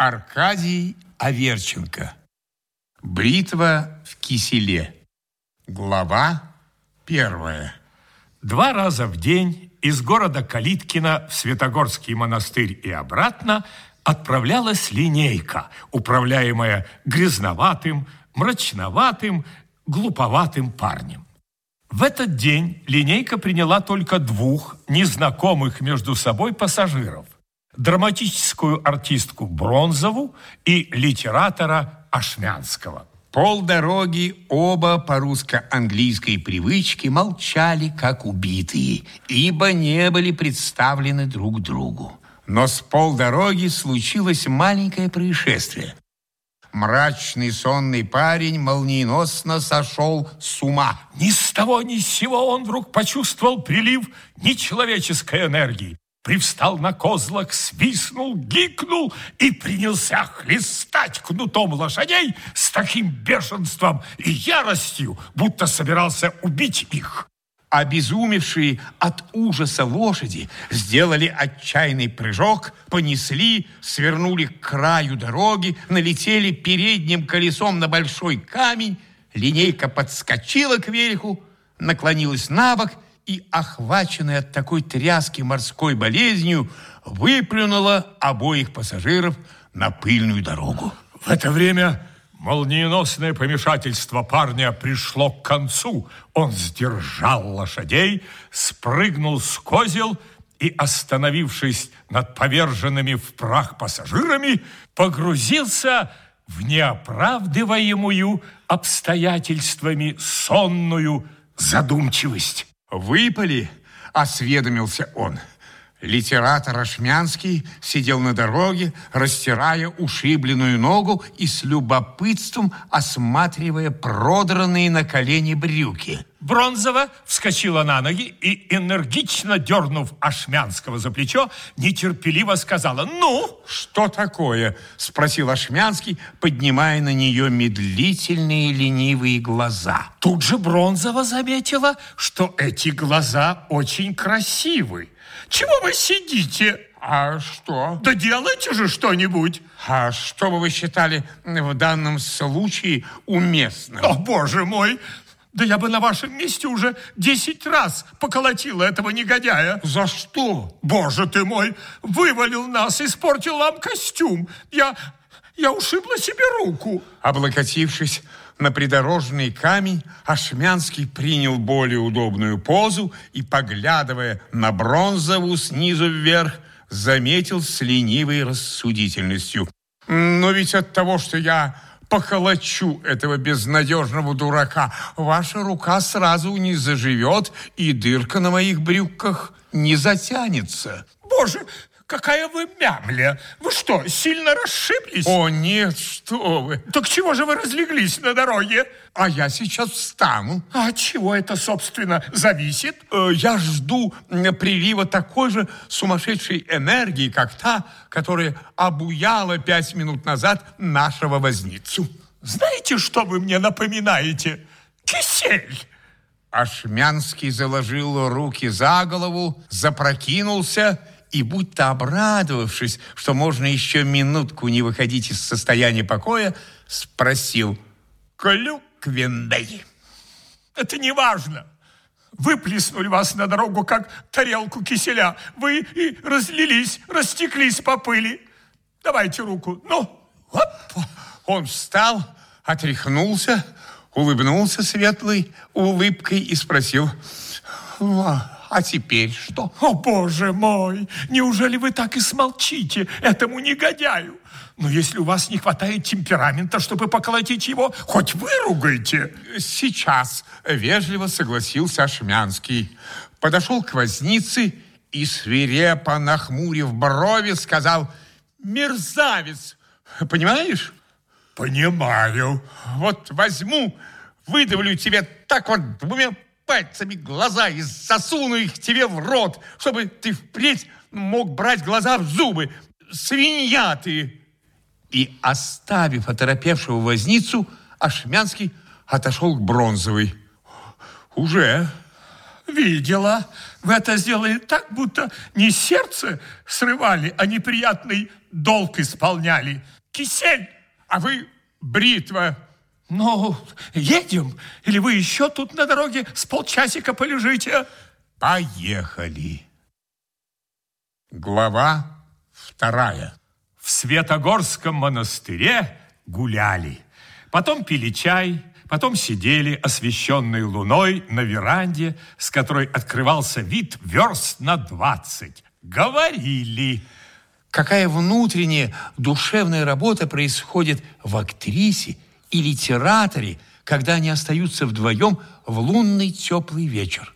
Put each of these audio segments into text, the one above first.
Аркадий Аверченко. Бритва в киселе. Глава первая. Два раза в день из города Калиткина в Святогорский монастырь и обратно отправлялась линейка, управляемая грязноватым, мрачноватым, глуповатым парнем. В этот день линейка приняла только двух незнакомых между собой пассажиров – драматическую артистку Бронзову и литератора Ашмянского. Полдороги оба по русско-английской привычке молчали, как убитые, ибо не были представлены друг другу. Но с полдороги случилось маленькое происшествие. Мрачный сонный парень молниеносно сошел с ума. Ни с того ни с сего он вдруг почувствовал прилив нечеловеческой энергии привстал на козлах, свистнул, гикнул и принялся хлестать кнутом лошадей с таким бешенством и яростью, будто собирался убить их. Обезумевшие от ужаса лошади сделали отчаянный прыжок, понесли, свернули к краю дороги, налетели передним колесом на большой камень, линейка подскочила к верху, наклонилась на бок и, охваченная от такой тряски морской болезнью, выплюнула обоих пассажиров на пыльную дорогу. В это время молниеносное помешательство парня пришло к концу. Он сдержал лошадей, спрыгнул с козел и, остановившись над поверженными в прах пассажирами, погрузился в неоправдываемую обстоятельствами сонную задумчивость. «Выпали?» – осведомился он. Литератор Ашмянский сидел на дороге, растирая ушибленную ногу и с любопытством осматривая продранные на колени брюки. Бронзова вскочила на ноги и, энергично дернув Ашмянского за плечо, нетерпеливо сказала «Ну?» «Что такое?» – спросил Ашмянский, поднимая на нее медлительные ленивые глаза. Тут же Бронзова заметила, что эти глаза очень красивы. Чего вы сидите? А что? Да делайте же что-нибудь. А что бы вы считали в данном случае уместным? О, боже мой! Да я бы на вашем месте уже десять раз поколотила этого негодяя. За что? Боже ты мой! Вывалил нас, испортил вам костюм. Я, я ушибла себе руку. Облокотившись на придорожный камень, Ашмянский принял более удобную позу и, поглядывая на бронзову снизу вверх, заметил с ленивой рассудительностью. «Но ведь от того, что я поколочу этого безнадежного дурака, ваша рука сразу не заживет, и дырка на моих брюках не затянется». «Боже, Какая вы мямля! Вы что, сильно расшиблись? О, нет, что вы! Так чего же вы разлеглись на дороге? А я сейчас встану. А от чего это, собственно, зависит? Э, я жду прилива такой же сумасшедшей энергии, как та, которая обуяла пять минут назад нашего возницу. Знаете, что вы мне напоминаете? Кисель! Ашмянский заложил руки за голову, запрокинулся и, будто обрадовавшись, что можно еще минутку не выходить из состояния покоя, спросил «Клюквендай». «Это не важно. Выплеснули вас на дорогу, как тарелку киселя. Вы и разлились, растеклись по пыли. Давайте руку. Ну, оп!» Он встал, отряхнулся, улыбнулся светлой улыбкой и спросил а теперь что? О, боже мой! Неужели вы так и смолчите этому негодяю? Но если у вас не хватает темперамента, чтобы поколотить его, хоть выругайте. Сейчас вежливо согласился Шмянский. Подошел к вознице и, свирепо нахмурив брови, сказал «Мерзавец! Понимаешь?» «Понимаю. Вот возьму, выдавлю тебе так вот двумя пальцами глаза и засуну их тебе в рот, чтобы ты впредь мог брать глаза в зубы. Свинья ты!» И, оставив оторопевшего возницу, Ашмянский отошел к Бронзовой. «Уже?» «Видела. Вы это сделали так, будто не сердце срывали, а неприятный долг исполняли. Кисель! А вы бритва. Ну, едем? Или вы еще тут на дороге с полчасика полежите? Поехали. Глава вторая. В Светогорском монастыре гуляли. Потом пили чай, потом сидели, освещенные луной, на веранде, с которой открывался вид верст на двадцать. Говорили. Какая внутренняя душевная работа происходит в актрисе и литераторе, когда они остаются вдвоем в лунный теплый вечер.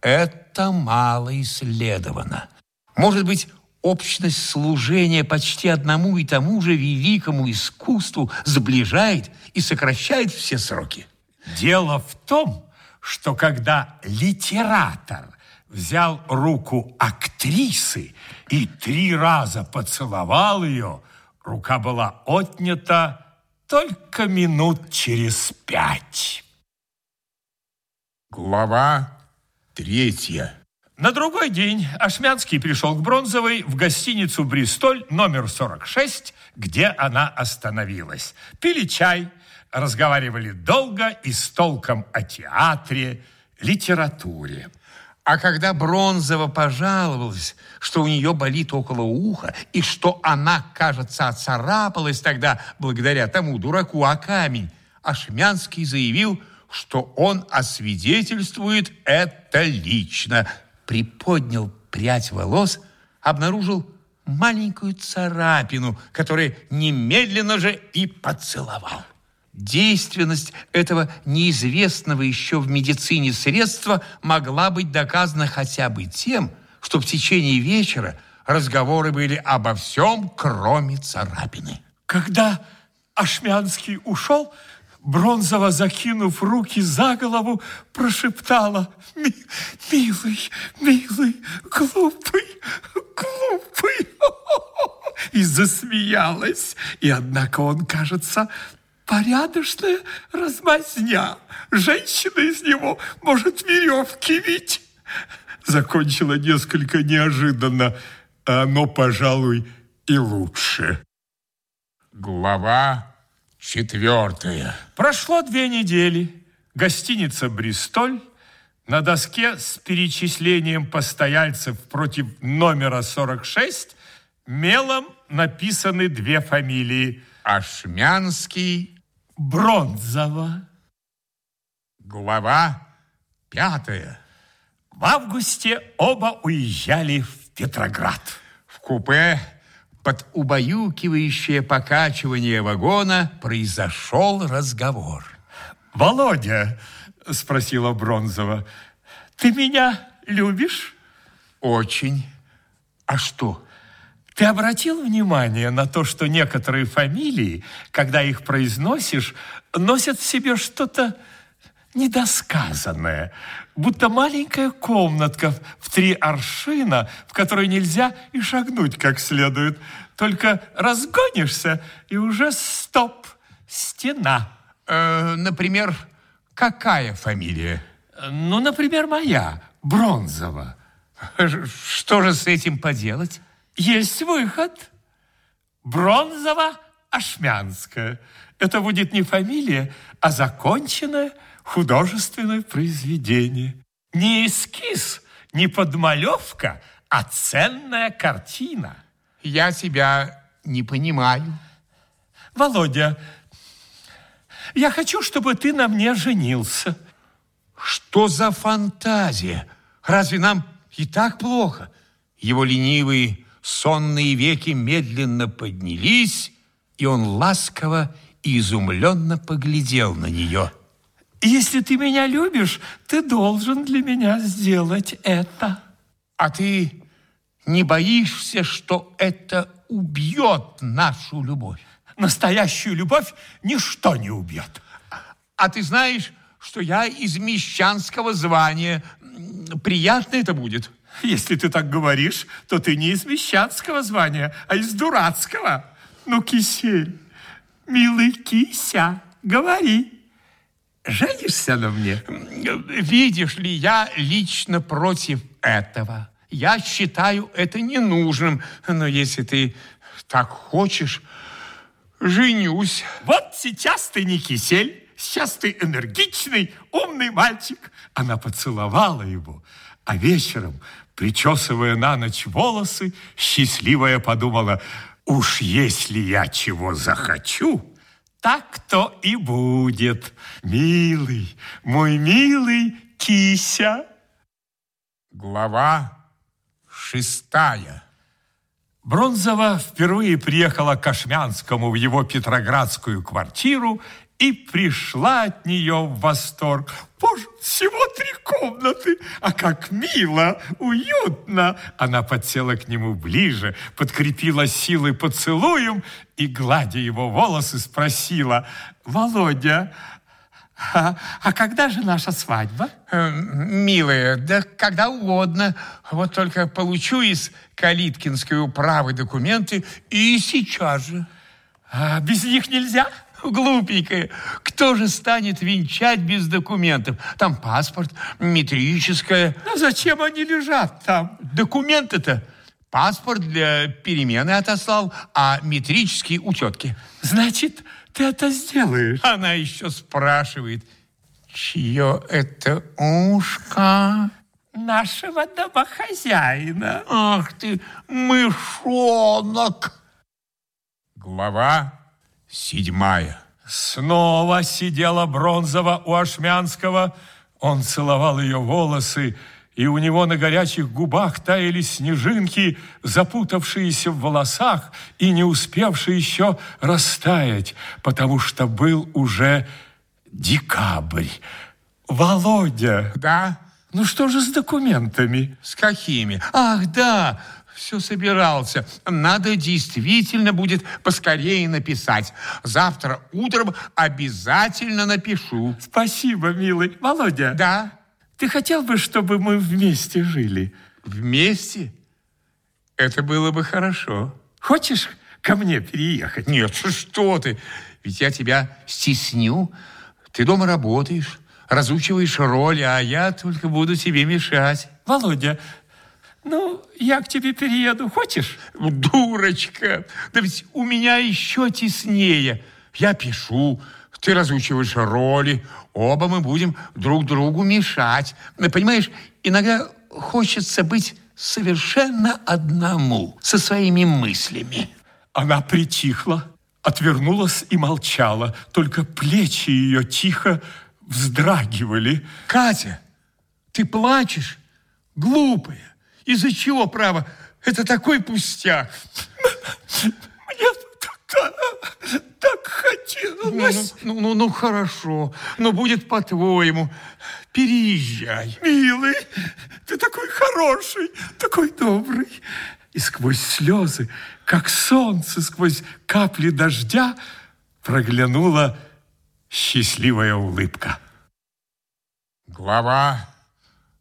Это мало исследовано. Может быть, общность служения почти одному и тому же великому искусству сближает и сокращает все сроки. Дело в том, что когда литератор взял руку актрисы и три раза поцеловал ее, рука была отнята только минут через пять. Глава третья. На другой день Ашмянский пришел к Бронзовой в гостиницу «Бристоль» номер 46, где она остановилась. Пили чай, разговаривали долго и с толком о театре, литературе. А когда Бронзова пожаловалась, что у нее болит около уха, и что она, кажется, оцарапалась тогда благодаря тому дураку о камень, Ашмянский заявил, что он освидетельствует это лично. Приподнял прядь волос, обнаружил маленькую царапину, которую немедленно же и поцеловал. Действенность этого неизвестного еще в медицине средства могла быть доказана хотя бы тем, что в течение вечера разговоры были обо всем, кроме царапины. Когда Ашмянский ушел, Бронзова, закинув руки за голову, прошептала «Ми, «Милый, милый, глупый, глупый!» и засмеялась. И однако он, кажется, порядочная размазня. Женщина из него может веревки вить. Закончила несколько неожиданно, а оно, пожалуй, и лучше. Глава четвертая. Прошло две недели. Гостиница «Бристоль». На доске с перечислением постояльцев против номера 46 мелом написаны две фамилии. Ашмянский. Бронзова. Глава пятая. В августе оба уезжали в Петроград. В купе под убаюкивающее покачивание вагона произошел разговор. «Володя», — спросила Бронзова, — «ты меня любишь?» «Очень. А что?» Ты обратил внимание на то, что некоторые фамилии, когда их произносишь, носят в себе что-то недосказанное, будто маленькая комнатка в три аршина, в которой нельзя и шагнуть как следует. Только разгонишься, и уже стоп, стена. Э, например, какая фамилия? Ну, например, моя, Бронзова. Что же с этим поделать? Есть выход. Бронзово-Ашмянская. Это будет не фамилия, а законченное художественное произведение. Не эскиз, не подмалевка, а ценная картина. Я тебя не понимаю. Володя, я хочу, чтобы ты на мне женился. Что за фантазия? Разве нам и так плохо? Его ленивые сонные веки медленно поднялись, и он ласково и изумленно поглядел на нее. Если ты меня любишь, ты должен для меня сделать это. А ты не боишься, что это убьет нашу любовь? Настоящую любовь ничто не убьет. А ты знаешь, что я из мещанского звания. Приятно это будет. Если ты так говоришь, то ты не из мещанского звания, а из дурацкого. Ну, кисель, милый кися, говори. Женишься на мне? Видишь ли, я лично против этого. Я считаю это ненужным. Но если ты Так хочешь, женюсь. Вот сейчас ты не кисель, сейчас ты энергичный, умный мальчик. Она поцеловала его, а вечером, причесывая на ночь волосы, счастливая подумала, уж если я чего захочу, так то и будет. Милый, мой милый кися. Глава шестая. Бронзова впервые приехала к Ашмянскому в его петроградскую квартиру и пришла от нее в восторг. Боже, всего три комнаты, а как мило, уютно. Она подсела к нему ближе, подкрепила силой поцелуем и, гладя его волосы, спросила, «Володя, а, а когда же наша свадьба? Э, милая, да когда угодно. Вот только получу из Калиткинской управы документы и сейчас же. А без них нельзя? Глупенькая, кто же станет венчать без документов? Там паспорт, метрическое. А зачем они лежат там? Документы-то паспорт для перемены отослал, а метрический у тетки. Значит, ты это сделаешь? Она еще спрашивает, чье это ушко? Нашего домохозяина. Ах ты, мышонок! Глава седьмая. Снова сидела Бронзова у Ашмянского. Он целовал ее волосы, и у него на горячих губах таяли снежинки, запутавшиеся в волосах и не успевшие еще растаять, потому что был уже декабрь. Володя! Да? Ну что же с документами? С какими? Ах, да, все собирался. Надо действительно будет поскорее написать. Завтра утром обязательно напишу. Спасибо, милый. Володя. Да? Ты хотел бы, чтобы мы вместе жили? Вместе? Это было бы хорошо. Хочешь ко мне переехать? Нет, что ты? Ведь я тебя стесню. Ты дома работаешь, разучиваешь роли, а я только буду тебе мешать. Володя, ну, я к тебе перееду. Хочешь? Дурочка! Да ведь у меня еще теснее. Я пишу, ты разучиваешь роли, оба мы будем друг другу мешать. Понимаешь, иногда хочется быть совершенно одному, со своими мыслями. Она притихла, отвернулась и молчала, только плечи ее тихо вздрагивали. Катя, ты плачешь? Глупая. Из-за чего, право? Это такой пустяк. Мне так, так хотелось. Ну, ну, ну, ну, хорошо. Но будет по-твоему. Переезжай. Милый, ты такой хороший, такой добрый. И сквозь слезы, как солнце сквозь капли дождя, проглянула счастливая улыбка. Глава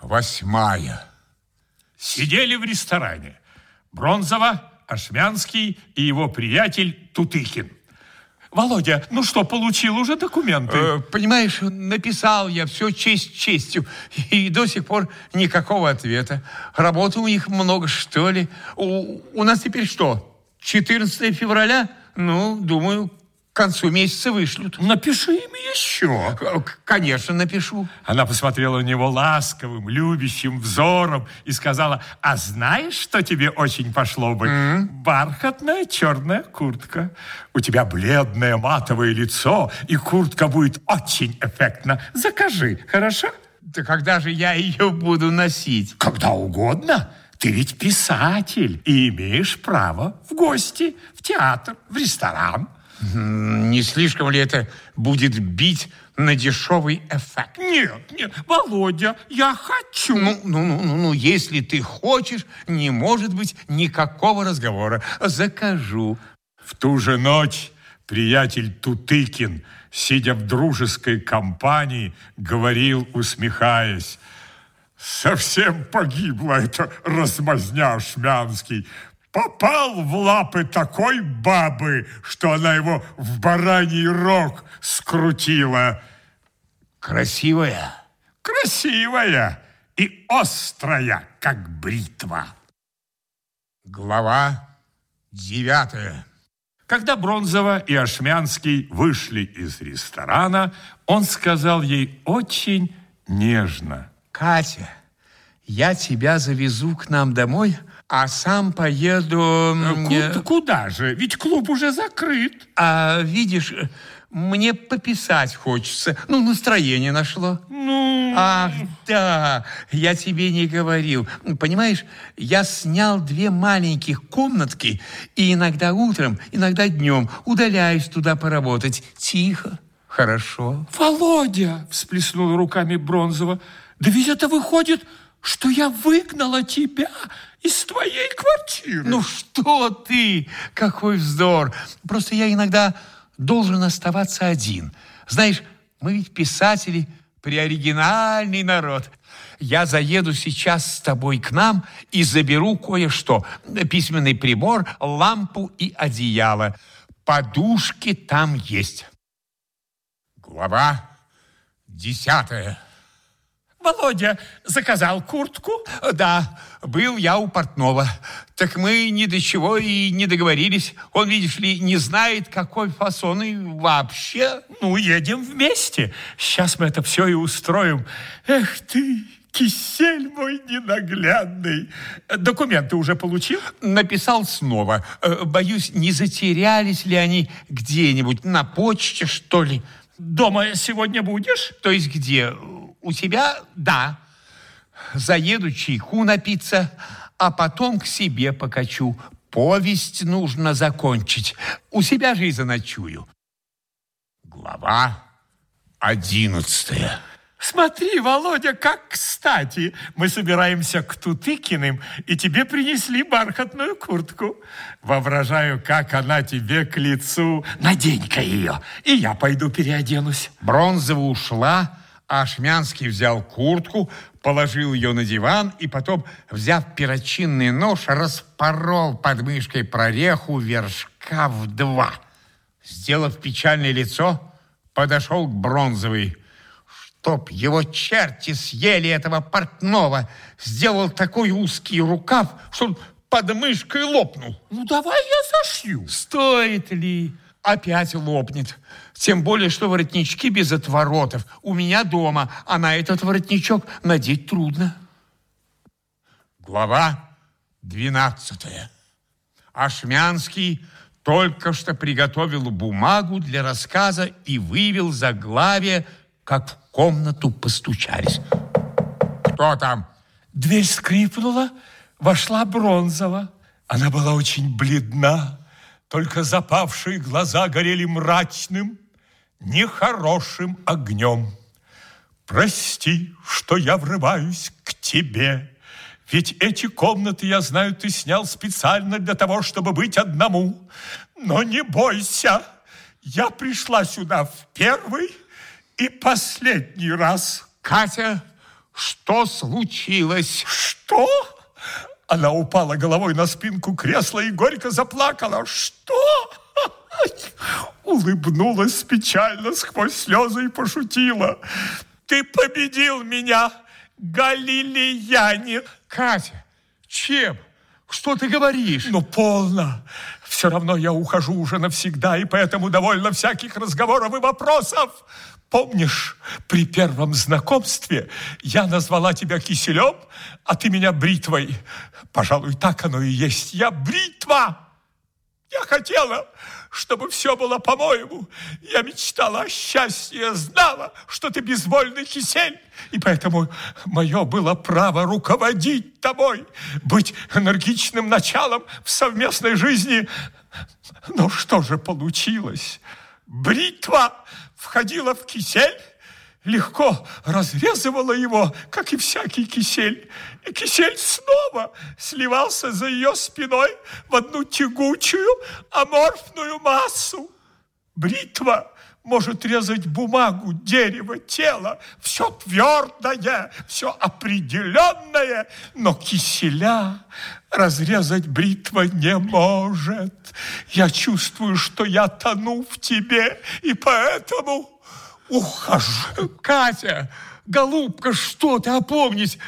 восьмая. Сидели в ресторане. Бронзова, Ашмянский и его приятель Тутыкин. Володя, ну что, получил уже документы? Э, понимаешь, написал я все честь честью, и до сих пор никакого ответа. Работы у них много, что ли. У, у нас теперь что, 14 февраля? Ну, думаю, к концу месяца вышлют. Напиши им еще. Конечно, напишу. Она посмотрела на него ласковым, любящим взором и сказала, а знаешь, что тебе очень пошло бы? Mm -hmm. Бархатная черная куртка. У тебя бледное матовое лицо, и куртка будет очень эффектна. Закажи, хорошо? Да когда же я ее буду носить? Когда угодно. Ты ведь писатель и имеешь право в гости, в театр, в ресторан. Не слишком ли это будет бить на дешевый эффект? Нет, нет, Володя, я хочу. Ну, ну, ну, ну, ну, если ты хочешь, не может быть никакого разговора. Закажу. В ту же ночь приятель Тутыкин, сидя в дружеской компании, говорил, усмехаясь, «Совсем погибла эта размазня Шмянский попал в лапы такой бабы, что она его в бараний рог скрутила. Красивая? Красивая и острая, как бритва. Глава Девятое. Когда Бронзова и Ашмянский вышли из ресторана, он сказал ей очень нежно. Катя, я тебя завезу к нам домой, а сам поеду... Куда, куда же? Ведь клуб уже закрыт. А видишь, мне пописать хочется. Ну, настроение нашло. Ну... Ах, да, я тебе не говорил. Понимаешь, я снял две маленьких комнатки, и иногда утром, иногда днем удаляюсь туда поработать. Тихо, хорошо. Володя, всплеснула руками Бронзова, да ведь это выходит, что я выгнала тебя из твоей квартиры. Ну что ты, какой вздор. Просто я иногда должен оставаться один. Знаешь, мы ведь писатели, приоригинальный народ. Я заеду сейчас с тобой к нам и заберу кое-что. Письменный прибор, лампу и одеяло. Подушки там есть. Глава десятая. Володя заказал куртку? Да, был я у портного. Так мы ни до чего и не договорились. Он, видишь ли, не знает, какой фасон и вообще. Ну, едем вместе. Сейчас мы это все и устроим. Эх ты, кисель мой ненаглядный. Документы уже получил? Написал снова. Э, боюсь, не затерялись ли они где-нибудь на почте, что ли? Дома сегодня будешь? То есть где? У тебя – да. Заеду чайку напиться, а потом к себе покачу. Повесть нужно закончить. У себя же и заночую. Глава одиннадцатая. Смотри, Володя, как кстати. Мы собираемся к Тутыкиным, и тебе принесли бархатную куртку. Воображаю, как она тебе к лицу. Надень-ка ее, и я пойду переоденусь. Бронзова ушла, а Шмянский взял куртку, положил ее на диван и потом, взяв перочинный нож, распорол под мышкой прореху вершка в два. Сделав печальное лицо, подошел к Бронзовой. Чтоб его черти съели этого портного, сделал такой узкий рукав, что он под мышкой лопнул. Ну, давай я зашью. Стоит ли? Опять лопнет. Тем более, что воротнички без отворотов у меня дома, а на этот воротничок надеть трудно. Глава двенадцатая. Ашмянский только что приготовил бумагу для рассказа и вывел заглавие, как в комнату постучались. Кто там? Дверь скрипнула, вошла Бронзова. Она была очень бледна, только запавшие глаза горели мрачным, нехорошим огнем. Прости, что я врываюсь к тебе, ведь эти комнаты, я знаю, ты снял специально для того, чтобы быть одному. Но не бойся, я пришла сюда в первый и последний раз. Катя, что случилось? Что? Она упала головой на спинку кресла и горько заплакала. Что? Улыбнулась печально сквозь слезы и пошутила. Ты победил меня, галилеянин. Катя, чем? Что ты говоришь? Ну, полно. Все равно я ухожу уже навсегда, и поэтому довольно всяких разговоров и вопросов. Помнишь, при первом знакомстве я назвала тебя киселем, а ты меня бритвой? Пожалуй, так оно и есть. Я бритва. Я хотела, чтобы все было по-моему. Я мечтала о счастье, я знала, что ты безвольный кисель. И поэтому мое было право руководить тобой, быть энергичным началом в совместной жизни. Но что же получилось? Бритва входила в кисель, легко разрезывала его, как и всякий кисель. И кисель снова сливался за ее спиной в одну тягучую аморфную массу. Бритва может резать бумагу, дерево, тело, все твердое, все определенное, но киселя разрезать бритва не может. Я чувствую, что я тону в тебе, и поэтому ухожу. Катя, голубка, что ты, опомнись.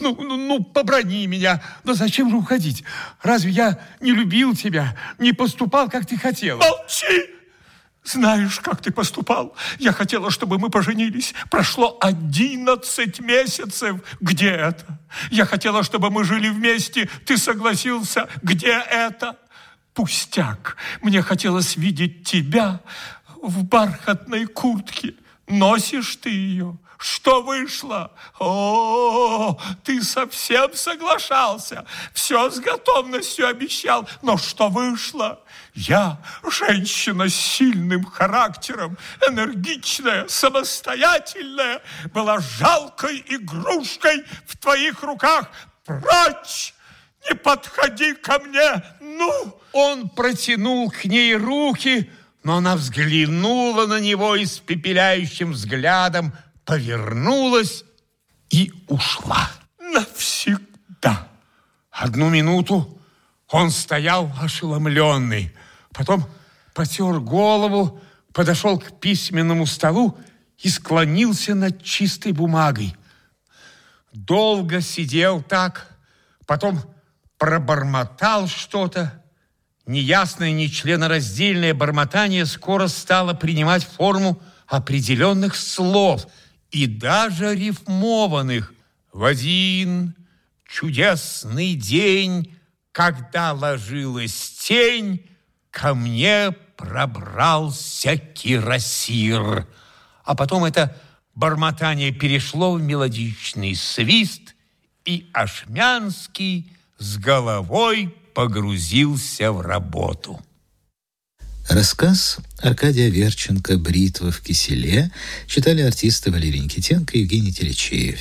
Ну, ну, ну, поброни меня. Но зачем же уходить? Разве я не любил тебя, не поступал, как ты хотела? Молчи! Знаешь, как ты поступал? Я хотела, чтобы мы поженились. Прошло одиннадцать месяцев. Где это? Я хотела, чтобы мы жили вместе. Ты согласился. Где это? Пустяк. Мне хотелось видеть тебя в бархатной куртке. Носишь ты ее? Что вышло? О, ты совсем соглашался. Все с готовностью обещал. Но что вышло? Я, женщина с сильным характером, энергичная, самостоятельная, была жалкой игрушкой в твоих руках. Прочь! Не подходи ко мне! Ну! Он протянул к ней руки, но она взглянула на него испепеляющим взглядом, повернулась и ушла. Навсегда. Одну минуту он стоял ошеломленный, потом потер голову, подошел к письменному столу и склонился над чистой бумагой. Долго сидел так, потом пробормотал что-то. Неясное, нечленораздельное бормотание скоро стало принимать форму определенных слов – и даже рифмованных. В один чудесный день, когда ложилась тень, ко мне пробрался кирасир. А потом это бормотание перешло в мелодичный свист, и Ашмянский с головой погрузился в работу. Рассказ Аркадия Верченко «Бритва в киселе» читали артисты Валерий Никитенко и Евгений Телечеев.